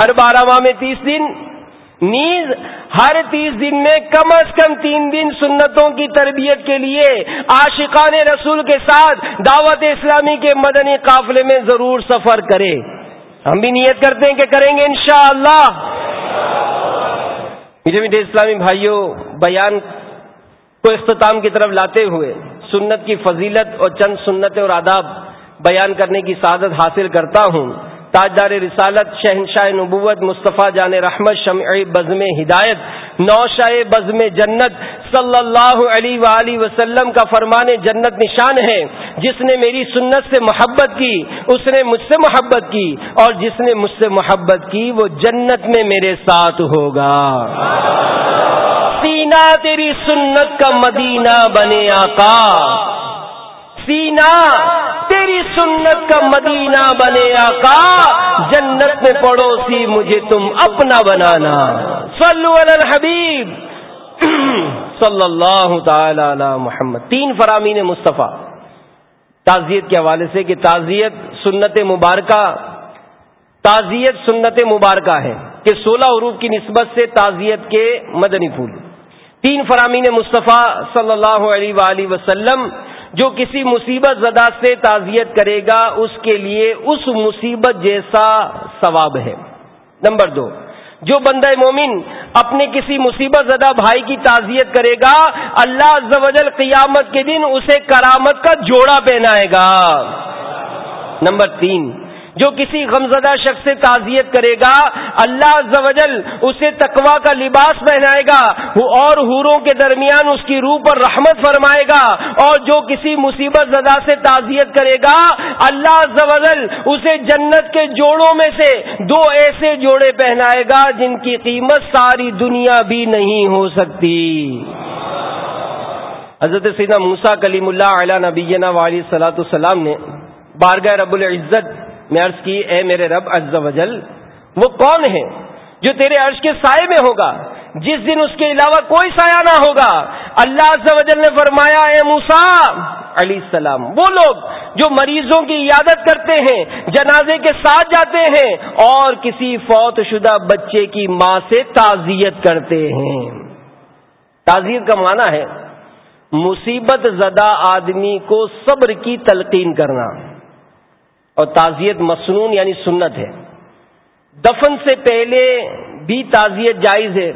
ہر بارہ ماہ میں تیس دن، نیز ہر تیس دن میں کم از کم تین دن سنتوں کی تربیت کے لیے عاشقان رسول کے ساتھ دعوت اسلامی کے مدنی قافلے میں ضرور سفر کرے ہم بھی نیت کرتے ہیں کہ کریں گے انشاءاللہ۔ میٹھے میٹھے اسلامی بھائیوں، بیان کو اختتام کی طرف لاتے ہوئے سنت کی فضیلت اور چند سنتیں اور آداب بیان کرنے کی سعادت حاصل کرتا ہوں۔ تاجدار رسالت شہنشاہ نبوت مصطفیٰ جان رحمت شمع بزم ہدایت نوشاہ بزم جنت صلی اللہ علیہ وآلہ وسلم کا فرمان جنت نشان ہے۔ جس نے میری سنت سے محبت کی، اس نے مجھ سے محبت کی اور جس نے مجھ سے محبت کی، وہ جنت میں میرے ساتھ ہوگا۔ سینا تیری سنت کا مدینہ بنے آقا۔ سینا، تیری سنت کا مدینہ بنے آقا، جنت میں پڑوسی مجھے تم اپنا بنانا۔ صلو علی الحبیب۔ صلی اللہ تعالی علی محمد۔ تین فرامین مصطفیٰ۔ تعزیت کے حوالے سے کہ تعزیت سنت مبارکہ، تعزیت سنت مبارکہ ہے کہ سولہ عروف کی نسبت سے تعزیت کے مدنی پھول۔ تین فرامین مصطفیٰ صلی اللہ علیہ وآلہ وسلم جو کسی مصیبت زدہ سے تعزیت کرے گا، اس کے لیے اس مصیبت جیسا ثواب ہے۔ نمبر دو، جو بندہ مومن اپنے کسی مصیبت زدہ بھائی کی تعزیت کرے گا، اللہ زوجل قیامت کے دن اسے کرامت کا جوڑا پہنائے گا۔ نمبر تین جو کسی غمزدہ شخص سے تعزیت کرے گا، اللہ زوجل اسے تقوا کا لباس پہنائے گا اور حوروں کے درمیان اس کی روح پر رحمت فرمائے گا اور جو کسی مصیبت زدہ سے تعزیت کرے گا، اللہ زوجل اسے جنت کے جوڑوں میں سے دو ایسے جوڑے پہنائے گا جن کی قیمت ساری دنیا بھی نہیں ہو سکتی۔ حضرت سیدہ موسا کلیم اللہ علیہ نبینا والی صلاح السلام نے بارگاہ رب العزت میں عرض کی، اے میرے رب عز و جل، وہ کون ہے جو تیرے عرش کے سائے میں ہوگا؟ جس دن اس کے علاوہ کوئی سایہ نہ ہوگا؟ اللہ عز و جل نے فرمایا، اے موسا علی السلام، وہ لوگ جو مریضوں کی عیادت کرتے ہیں، جنازے کے ساتھ جاتے ہیں، اور کسی فوت شدہ بچے کی ماں سے تعزیت کرتے ہیں۔ تعزیت کا معنی ہے، مصیبت زدہ آدمی کو صبر کی تلقین کرنا۔ اور تعزیت مصنون یعنی سنت ہے۔ دفن سے پہلے بھی تعزیت جائز ہے،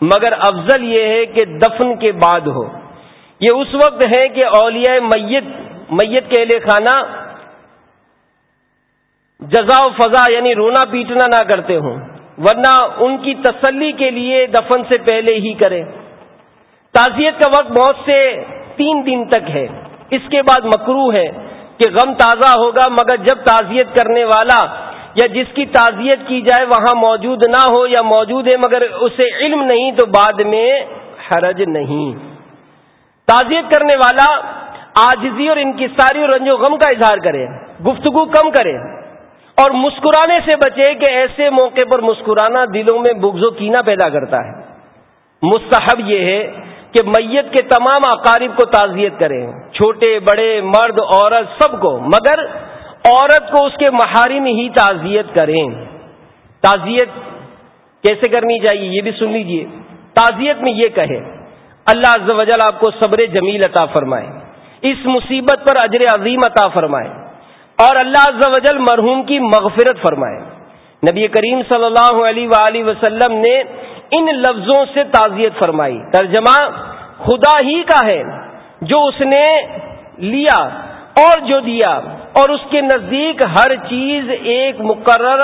مگر افضل یہ ہے کہ دفن کے بعد ہو۔ یہ اس وقت ہے کہ اولیاء میت میت کے اہل خانہ جزا و فضا یعنی رونا پیٹنا نہ کرتے ہوں، ورنہ ان کی تسلی کے لیے دفن سے پہلے ہی کرے تعزیت کا وقت بہت سے تین دن تک ہے، اس کے بعد مکرو ہے۔ کہ غم تازہ ہوگا، مگر جب تعزیت کرنے والا یا جس کی تعزیت کی جائے وہاں موجود نہ ہو یا موجود ہے مگر اسے علم نہیں تو بعد میں حرج نہیں۔ تعزیت کرنے والا آجزی اور ان کی ساری رنج و غم کا اظہار کرے، گفتگو کم کرے اور مسکرانے سے بچے کہ ایسے موقع پر مسکرانا دلوں میں بغض و کینا پیدا کرتا ہے۔ مستحب یہ ہے کہ میت کے تمام اقارب کو تعزیت کریں۔ چھوٹے، بڑے، مرد، عورت، سب کو۔ مگر عورت کو اس کے محارم ہی تعزیت کریں۔ تعزیت کیسے کرنی چاہیے؟ یہ بھی سن لیجیے تعزیت میں یہ کہے، اللہ عز و جل آپ کو صبر جمیل عطا فرمائے، اس مصیبت پر اجر عظیم عطا فرمائے، اور اللہ عز و جل مرحوم کی مغفرت فرمائے۔ نبی کریم صلی اللہ علیہ وآلہ وسلم نے ان لفظوں سے تعزیت فرمائی۔ ترجمہ خدا ہی کا ہے، جو اس نے لیا اور جو دیا، اور اس کے نزدیک ہر چیز ایک مقرر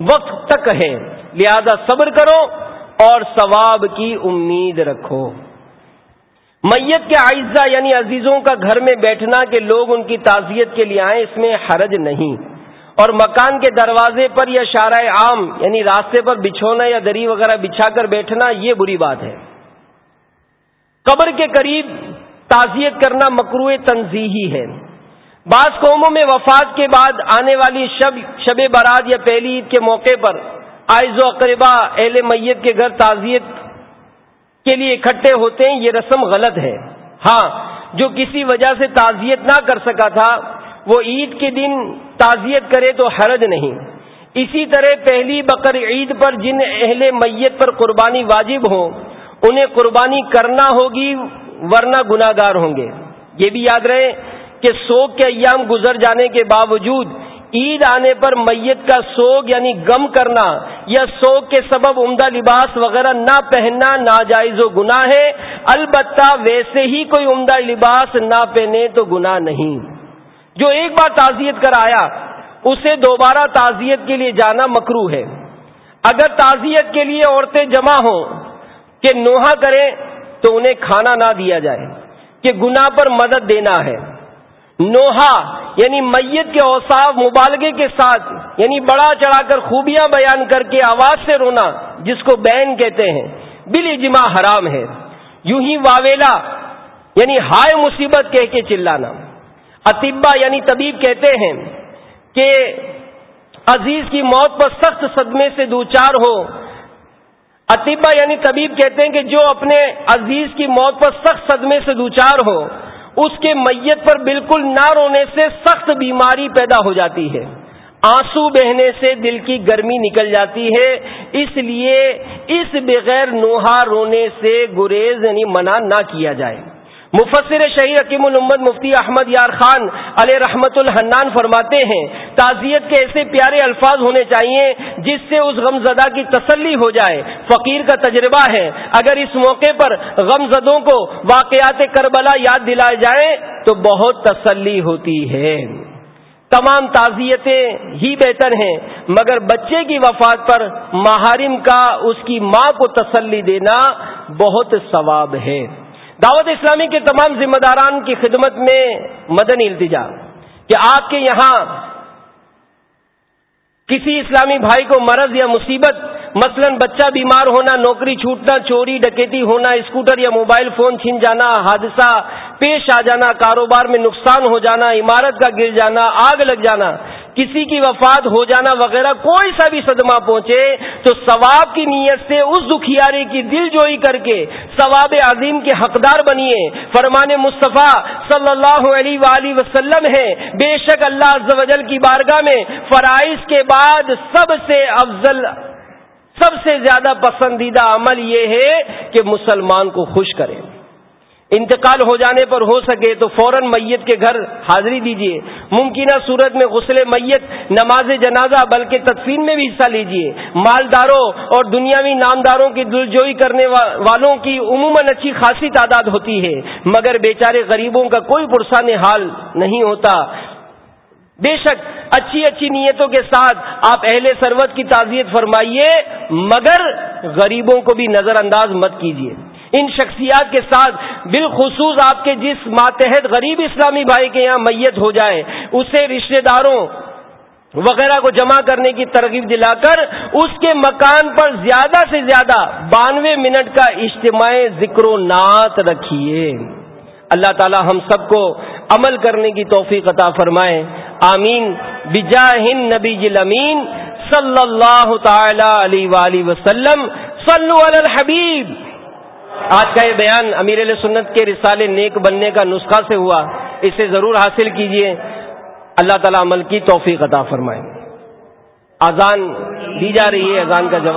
وقت تک ہے۔ لہذا صبر کرو اور ثواب کی امید رکھو۔ میت کے آئزہ یعنی عزیزوں کا گھر میں بیٹھنا کہ لوگ ان کی تعزیت کے لیے آئیں، اس میں حرج نہیں۔ اور مکان کے دروازے پر یا شارع عام یعنی راستے پر بچھونا یا دری وغیرہ بچھا کر بیٹھنا، یہ بری بات ہے۔ قبر کے قریب تعزیت کرنا مکرو تنظیحی ہے۔ بعض قوموں میں وفات کے بعد آنے والی شب شب برات یا پہلی عید کے موقع پر آئز و اقربا اہل میت کے گھر تعزیت کے لیے اکٹھے ہوتے ہیں، یہ رسم غلط ہے۔ ہاں جو کسی وجہ سے تعزیت نہ کر سکا تھا، وہ عید کے دن تعزیت کرے تو حرج نہیں۔ اسی طرح پہلی بقر عید پر جن اہل میت پر قربانی واجب ہو انہیں قربانی کرنا ہوگی ورنہ گناگار ہوں گے۔ یہ بھی یاد رہے کہ سوگ کے ایام گزر جانے کے باوجود عید آنے پر میت کا سوگ یعنی گم کرنا یا سوگ کے سبب عمدہ لباس وغیرہ نہ پہننا ناجائز و گناہ ہے۔ البتہ ویسے ہی کوئی عمدہ لباس نہ پہنے تو گناہ نہیں۔ جو ایک بار تعزیت کر آیا، اسے دوبارہ تعزیت کے لیے جانا مکرو ہے۔ اگر تعزیت کے لیے عورتیں جمع ہوں کہ نوحا کریں تو انہیں کھانا نہ دیا جائے، کہ گنا پر مدد دینا ہے۔ نوحا یعنی میت کے اوساف مبالغے کے ساتھ یعنی بڑا چڑھا کر خوبیاں بیان کر کے آواز سے رونا، جس کو بین کہتے ہیں بل اجماع حرام ہے۔ یوں ہی واویلا یعنی ہائے مصیبت کہہ کے چلانا۔ اطبا یعنی طبیب کہتے ہیں کہ عزیز کی موت پر سخت صدمے سے دوچار ہو۔ اطبا یعنی طبیب کہتے ہیں کہ جو اپنے عزیز کی موت پر سخت صدمے سے دوچار ہو، اس کے میت پر بالکل نہ رونے سے سخت بیماری پیدا ہو جاتی ہے۔ آنسو بہنے سے دل کی گرمی نکل جاتی ہے، اس لیے اس بغیر نوحا رونے سے گریز یعنی منع نہ کیا جائے۔ مفسر شہید حکیم الامد مفتی احمد یار خان علیہ رحمت الحنان فرماتے ہیں، تعزیت کے ایسے پیارے الفاظ ہونے چاہیے جس سے اس غم زدہ کی تسلی ہو جائے۔ فقیر کا تجربہ ہے، اگر اس موقع پر غم زدوں کو واقعات کربلا یاد دلائے جائیں تو بہت تسلی ہوتی ہے۔ تمام تعزیتیں ہی بہتر ہیں، مگر بچے کی وفات پر محارم کا اس کی ماں کو تسلی دینا بہت ثواب ہے۔ دعوت اسلامی کے تمام ذمہ داران کی خدمت میں مدنی التجا کہ آپ کے یہاں کسی اسلامی بھائی کو مرض یا مصیبت، مثلا بچہ بیمار ہونا، نوکری چھوٹنا، چوری، ڈکیتی ہونا، اسکوٹر یا موبائل فون چھن جانا، حادثہ پیش آ جانا، کاروبار میں نقصان ہو جانا، عمارت کا گر جانا، آگ لگ جانا کسی کی وفات ہو جانا وغیرہ کوئی سا بھی صدمہ پہنچے تو ثواب کی نیت سے اس دکھیارے کی دل جوئی کر کے ثواب عظیم کے حقدار بنیے۔ فرمان مصطفیٰ صلی اللہ علیہ وآلہ وسلم ہے، بے شک اللہ عز و جل کی بارگاہ میں فرائض کے بعد سب سے افضل، سب سے زیادہ پسندیدہ عمل یہ ہے کہ مسلمان کو خوش کریں انتقال ہو جانے پر ہو سکے تو فوراً میت کے گھر حاضری دیجیے ممکنہ صورت میں غسل میت، نماز جنازہ، بلکہ تدفین میں بھی حصہ لیجیے مالداروں اور دنیاوی نامداروں کی دلجوئی کرنے والوں کی عموماً اچھی خاصی تعداد ہوتی ہے۔ مگر بیچارے غریبوں کا کوئی پرسان حال نہیں ہوتا۔ بے شک اچھی اچھی نیتوں کے ساتھ آپ اہل سروت کی تعزیت فرمائیے، مگر غریبوں کو بھی نظر انداز مت کیجیے ان شخصیات کے ساتھ بالخصوص آپ کے جس ماتحت غریب اسلامی بھائی کے یہاں میت ہو جائے، اسے رشتہ داروں وغیرہ کو جمع کرنے کی ترغیب دلا کر اس کے مکان پر زیادہ سے زیادہ بانوے منٹ کا اجتماع ذکر و نعت رکھیے۔ اللہ تعالی ہم سب کو عمل کرنے کی توفیق عطا فرمائے۔ آمین۔ بجاہ نبی امین صلی اللہ تعالی علیہ وسلم۔ صلو علی الحبیب۔ آج کا یہ بیان امیر علیہ سنت کے رسالے نیک بننے کا نسخہ سے ہوا، اسے ضرور حاصل کیجیے۔ اللہ تعالی عمل کی توفیق عطا فرمائے۔ اذان دی جا رہی ہے، اذان کا جواب